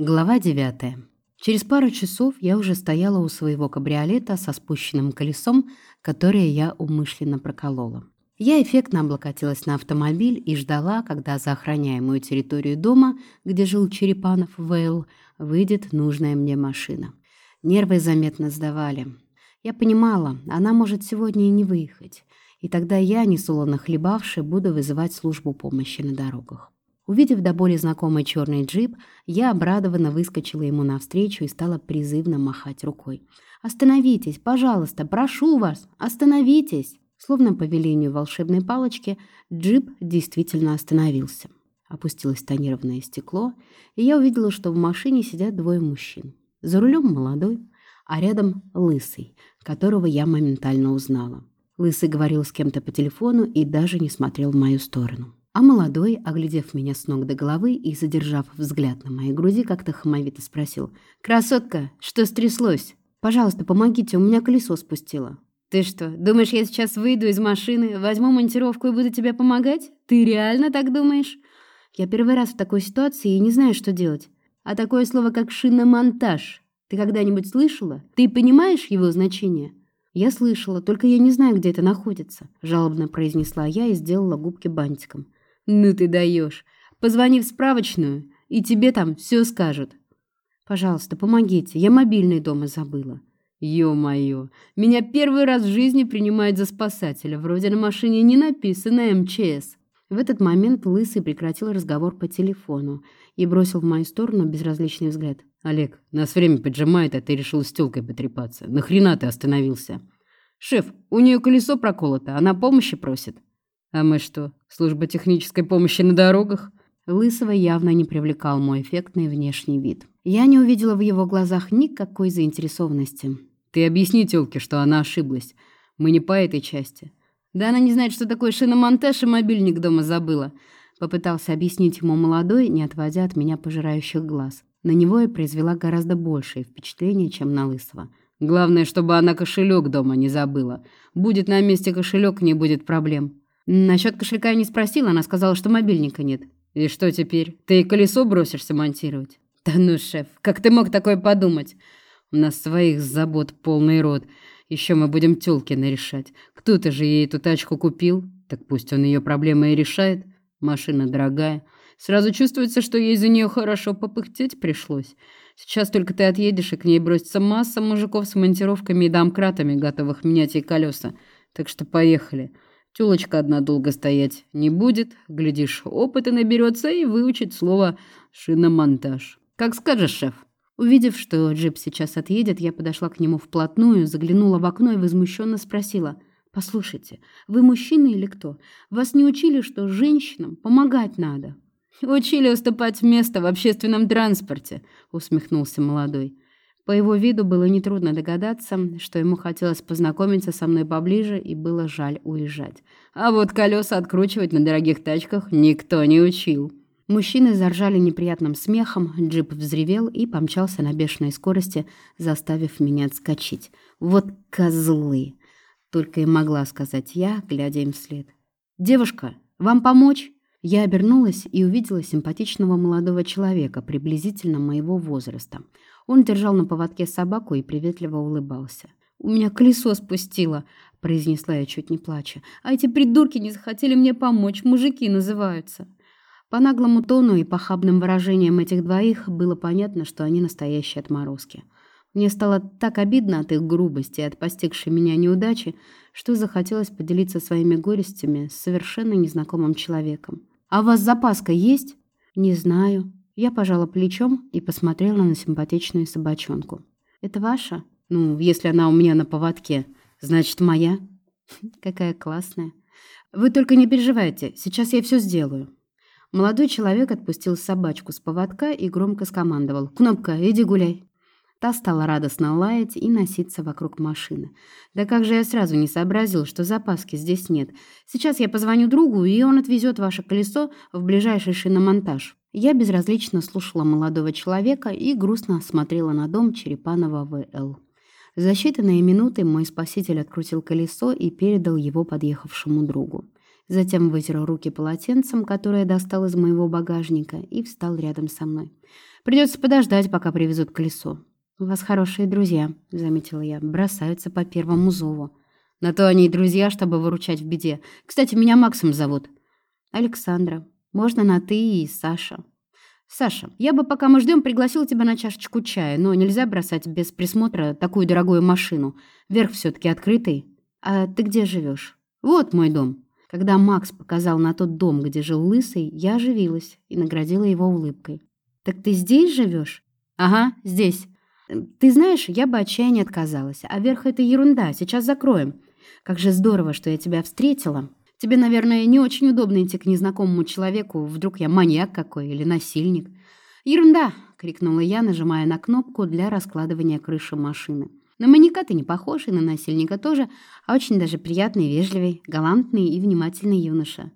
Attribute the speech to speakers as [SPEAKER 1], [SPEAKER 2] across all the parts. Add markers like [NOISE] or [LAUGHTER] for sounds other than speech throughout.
[SPEAKER 1] Глава 9. Через пару часов я уже стояла у своего кабриолета со спущенным колесом, которое я умышленно проколола. Я эффектно облокотилась на автомобиль и ждала, когда за охраняемую территорию дома, где жил Черепанов Вейл, выйдет нужная мне машина. Нервы заметно сдавали. Я понимала, она может сегодня и не выехать. И тогда я, несолоно хлебавши, буду вызывать службу помощи на дорогах. Увидев до боли знакомый черный джип, я обрадованно выскочила ему навстречу и стала призывно махать рукой. «Остановитесь, пожалуйста, прошу вас, остановитесь!» Словно по велению волшебной палочки, джип действительно остановился. Опустилось тонированное стекло, и я увидела, что в машине сидят двое мужчин. За рулем молодой, а рядом лысый, которого я моментально узнала. Лысый говорил с кем-то по телефону и даже не смотрел в мою сторону. А молодой, оглядев меня с ног до головы и задержав взгляд на моей груди, как-то хамовито спросил. «Красотка, что стряслось? Пожалуйста, помогите, у меня колесо спустило». «Ты что, думаешь, я сейчас выйду из машины, возьму монтировку и буду тебе помогать? Ты реально так думаешь?» «Я первый раз в такой ситуации и не знаю, что делать. А такое слово, как шиномонтаж, ты когда-нибудь слышала? Ты понимаешь его значение?» «Я слышала, только я не знаю, где это находится», — жалобно произнесла я и сделала губки бантиком. «Ну ты даешь. Позвони в справочную, и тебе там все скажут». «Пожалуйста, помогите, я мобильный дома забыла». «Ё-моё, меня первый раз в жизни принимают за спасателя, вроде на машине не написано МЧС». В этот момент Лысый прекратил разговор по телефону и бросил в мою сторону безразличный взгляд. «Олег, нас время поджимает, а ты решил с тёлкой потрепаться. Нахрена ты остановился?» «Шеф, у нее колесо проколото, она помощи просит». А мы что, служба технической помощи на дорогах? Лысого явно не привлекал мой эффектный внешний вид. Я не увидела в его глазах никакой заинтересованности. Ты объясни тёлке, что она ошиблась. Мы не по этой части. Да она не знает, что такое шиномонтаж и мобильник дома забыла. Попытался объяснить ему молодой, не отводя от меня пожирающих глаз. На него я произвела гораздо большее впечатление, чем на Лысого. Главное, чтобы она кошелек дома не забыла. Будет на месте кошелек, не будет проблем. Насчет кошелька я не спросила, она сказала, что мобильника нет. И что теперь? Ты колесо бросишься монтировать? Да ну, шеф, как ты мог такое подумать? У нас своих забот полный рот. Еще мы будем Тёлкина решать. Кто-то же ей эту тачку купил. Так пусть он ее проблемы и решает. Машина дорогая. Сразу чувствуется, что ей за нее хорошо попыхтеть пришлось. Сейчас только ты отъедешь, и к ней бросится масса мужиков с монтировками и домкратами, готовых менять ей колеса. Так что поехали. Тёлочка одна долго стоять не будет. Глядишь, опыта наберется и выучит слово «шиномонтаж». Как скажешь, шеф. Увидев, что джип сейчас отъедет, я подошла к нему вплотную, заглянула в окно и возмущенно спросила. «Послушайте, вы мужчина или кто? Вас не учили, что женщинам помогать надо?» «Учили уступать место в общественном транспорте», — усмехнулся молодой. По его виду было нетрудно догадаться, что ему хотелось познакомиться со мной поближе и было жаль уезжать. А вот колеса откручивать на дорогих тачках никто не учил. Мужчины заржали неприятным смехом, джип взревел и помчался на бешеной скорости, заставив меня отскочить. «Вот козлы!» — только и могла сказать я, глядя им вслед. «Девушка, вам помочь?» Я обернулась и увидела симпатичного молодого человека, приблизительно моего возраста — он держал на поводке собаку и приветливо улыбался. «У меня колесо спустило», — произнесла я чуть не плача. «А эти придурки не захотели мне помочь, мужики называются». По наглому тону и похабным выражениям этих двоих было понятно, что они настоящие отморозки. Мне стало так обидно от их грубости и от постигшей меня неудачи, что захотелось поделиться своими горестями с совершенно незнакомым человеком. «А у вас запаска есть?» «Не знаю», я пожала плечом и посмотрела на симпатичную собачонку. «Это ваша?» «Ну, если она у меня на поводке, значит, моя». [LAUGHS] «Какая классная». «Вы только не переживайте, сейчас я все сделаю». Молодой человек отпустил собачку с поводка и громко скомандовал. «Кнопка, иди гуляй». Та стала радостно лаять и носиться вокруг машины. Да как же я сразу не сообразил, что запаски здесь нет. Сейчас я позвоню другу, и он отвезет ваше колесо в ближайший шиномонтаж. Я безразлично слушала молодого человека и грустно смотрела на дом Черепанова В.Л. За считанные минуты мой спаситель открутил колесо и передал его подъехавшему другу. Затем вытер руки полотенцем, которое достал из моего багажника, и встал рядом со мной. Придется подождать, пока привезут колесо. «У вас хорошие друзья», — заметила я, — «бросаются по первому зову». «На то они и друзья, чтобы выручать в беде. Кстати, меня Максом зовут». «Александра. Можно на «ты» и Саша». «Саша, я бы, пока мы ждем, пригласил тебя на чашечку чая, но нельзя бросать без присмотра такую дорогую машину. Верх все-таки открытый. А ты где живешь? Вот мой дом». Когда Макс показал на тот дом, где жил Лысый, я оживилась и наградила его улыбкой. «Так ты здесь живешь?» «Ага, здесь. Ты знаешь, я бы отчаяние отказалась. А верх — это ерунда, сейчас закроем. Как же здорово, что я тебя встретила. Тебе, наверное, не очень удобно идти к незнакомому человеку, вдруг я маньяк какой или насильник. Ерунда, крикнула я, нажимая на кнопку для раскладывания крыши машины. На маньяка ты не похож, и на насильника тоже, а очень даже приятный, вежливый, галантный и внимательный юноша.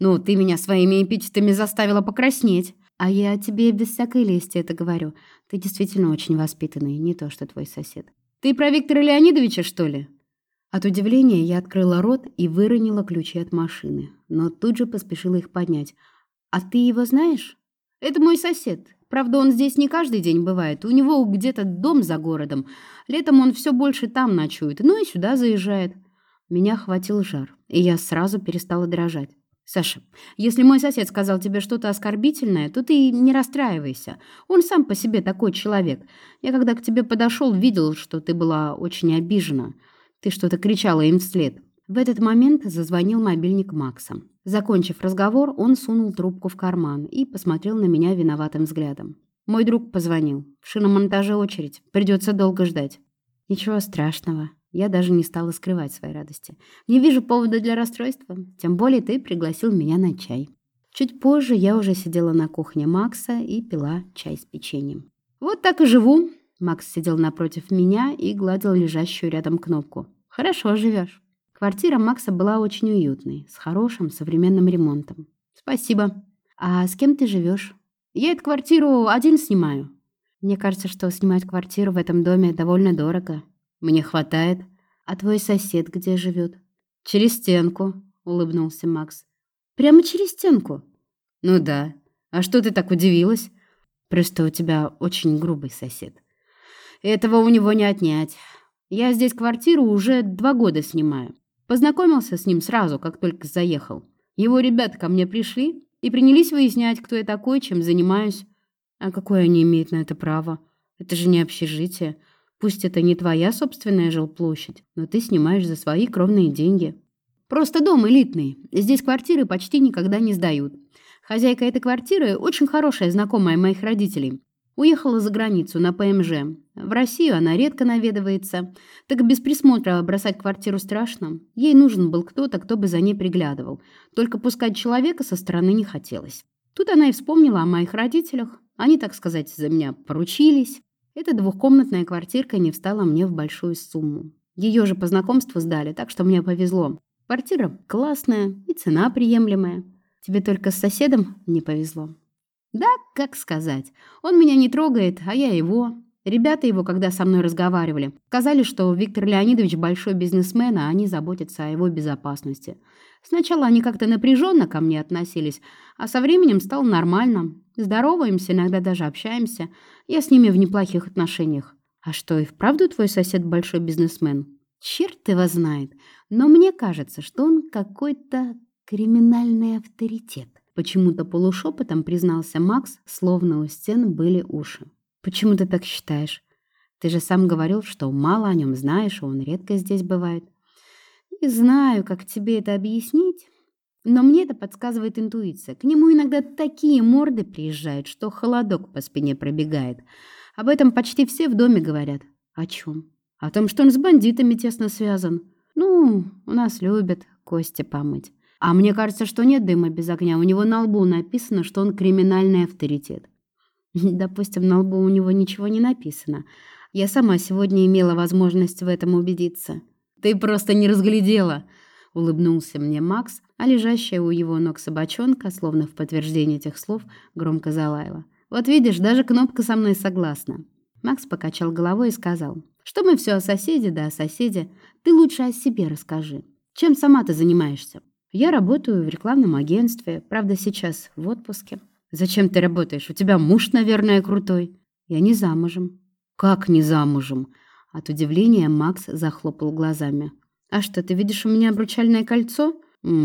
[SPEAKER 1] Ну, ты меня своими эпитетами заставила покраснеть. А я тебе без всякой лести это говорю. Ты действительно очень воспитанный, не то что твой сосед. Ты про Виктора Леонидовича, что ли? От удивления я открыла рот и выронила ключи от машины, но тут же поспешила их поднять. «А ты его знаешь?» «Это мой сосед. Правда, он здесь не каждый день бывает. У него где-то дом за городом. Летом он все больше там ночует, ну и сюда заезжает». Меня хватил жар, и я сразу перестала дрожать. «Саша, если мой сосед сказал тебе что-то оскорбительное, то ты не расстраивайся. Он сам по себе такой человек. Я когда к тебе подошел, видел, что ты была очень обижена». Ты что-то кричала им вслед. В этот момент зазвонил мобильник Макса. Закончив разговор, он сунул трубку в карман и посмотрел на меня виноватым взглядом. Мой друг позвонил. В шиномонтаже очередь. Придется долго ждать. Ничего страшного. Я даже не стала скрывать своей радости. Не вижу повода для расстройства. Тем более ты пригласил меня на чай. Чуть позже я уже сидела на кухне Макса и пила чай с печеньем. Вот так и живу. Макс сидел напротив меня и гладил лежащую рядом кнопку. Хорошо живешь. Квартира Макса была очень уютной, с хорошим современным ремонтом. Спасибо. А с кем ты живешь? Я эту квартиру один снимаю. Мне кажется, что снимать квартиру в этом доме довольно дорого. Мне хватает. А твой сосед где живет? Через стенку, улыбнулся Макс. Прямо через стенку? Ну да. А что ты так удивилась? Просто у тебя очень грубый сосед. Этого у него не отнять. Я здесь квартиру уже два года снимаю. Познакомился с ним сразу, как только заехал. Его ребята ко мне пришли и принялись выяснять, кто я такой, чем занимаюсь. А какое они имеют на это право? Это же не общежитие. Пусть это не твоя собственная жилплощадь, но ты снимаешь за свои кровные деньги. Просто дом элитный. Здесь квартиры почти никогда не сдают. Хозяйка этой квартиры очень хорошая знакомая моих родителей. Уехала за границу на ПМЖ. В Россию она редко наведывается. Так без присмотра бросать квартиру страшно. Ей нужен был кто-то, кто бы за ней приглядывал. Только пускать человека со стороны не хотелось. Тут она и вспомнила о моих родителях. Они, так сказать, за меня поручились. Эта двухкомнатная квартирка не встала мне в большую сумму. Ее же по знакомству сдали, так что мне повезло. Квартира классная и цена приемлемая. Тебе только с соседом не повезло. Да, как сказать. Он меня не трогает, а я его. Ребята его, когда со мной разговаривали, сказали, что Виктор Леонидович большой бизнесмен, а они заботятся о его безопасности. Сначала они как-то напряженно ко мне относились, а со временем стало нормально. Здороваемся, иногда даже общаемся. Я с ними в неплохих отношениях. А что, и вправду твой сосед большой бизнесмен? Черт его знает. Но мне кажется, что он какой-то криминальный авторитет. Почему-то полушепотом признался Макс, словно у стен были уши. «Почему ты так считаешь? Ты же сам говорил, что мало о нем знаешь, и он редко здесь бывает». «Не знаю, как тебе это объяснить, но мне это подсказывает интуиция. К нему иногда такие морды приезжают, что холодок по спине пробегает. Об этом почти все в доме говорят. О чем? О том, что он с бандитами тесно связан. Ну, у нас любят кости помыть. А мне кажется, что нет дыма без огня. У него на лбу написано, что он криминальный авторитет. [LAUGHS] Допустим, на лбу у него ничего не написано. Я сама сегодня имела возможность в этом убедиться. Ты просто не разглядела, улыбнулся мне Макс, а лежащая у его ног собачонка, словно в подтверждение этих слов, громко залаяла. Вот видишь, даже кнопка со мной согласна. Макс покачал головой и сказал: "Что мы все о соседе да о соседе. Ты лучше о себе расскажи. Чем сама ты занимаешься?" Я работаю в рекламном агентстве, правда, сейчас в отпуске. Зачем ты работаешь? У тебя муж, наверное, крутой. Я не замужем. Как не замужем? От удивления Макс захлопал глазами. А что, ты видишь у меня обручальное кольцо?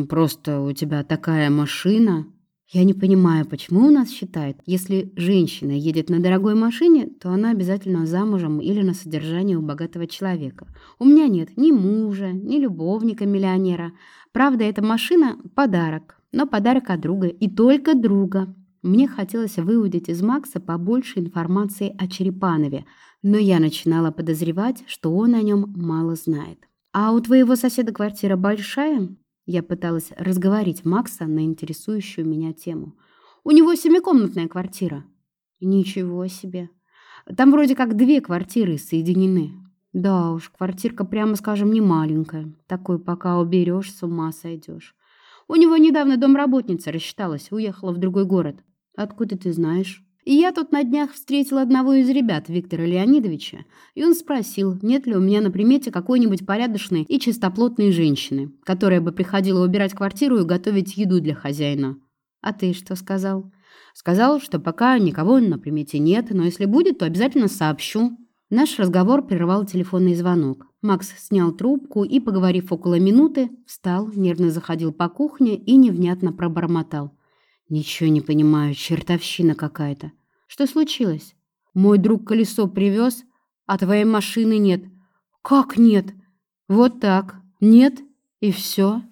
[SPEAKER 1] Просто у тебя такая машина. Я не понимаю, почему у нас считают, если женщина едет на дорогой машине, то она обязательно замужем или на содержании у богатого человека. У меня нет ни мужа, ни любовника-миллионера. Правда, эта машина – подарок, но подарок от друга и только друга. Мне хотелось выудить из Макса побольше информации о Черепанове, но я начинала подозревать, что он о нем мало знает. «А у твоего соседа квартира большая?» Я пыталась разговорить Макса на интересующую меня тему. «У него семикомнатная квартира». «Ничего себе. Там вроде как две квартиры соединены». «Да уж, квартирка, прямо скажем, не маленькая. Такой пока уберешь, с ума сойдешь. У него недавно домработница рассчиталась, уехала в другой город. Откуда ты знаешь? И я тут на днях встретил одного из ребят Виктора Леонидовича, и он спросил, нет ли у меня на примете какой-нибудь порядочной и чистоплотной женщины, которая бы приходила убирать квартиру и готовить еду для хозяина. А ты что сказал? Сказал, что пока никого на примете нет, но если будет, то обязательно сообщу. Наш разговор прервал телефонный звонок. Макс снял трубку и, поговорив около минуты, встал, нервно заходил по кухне и невнятно пробормотал. «Ничего не понимаю, чертовщина какая-то. Что случилось? Мой друг колесо привез, а твоей машины нет. Как нет? Вот так. Нет, и все.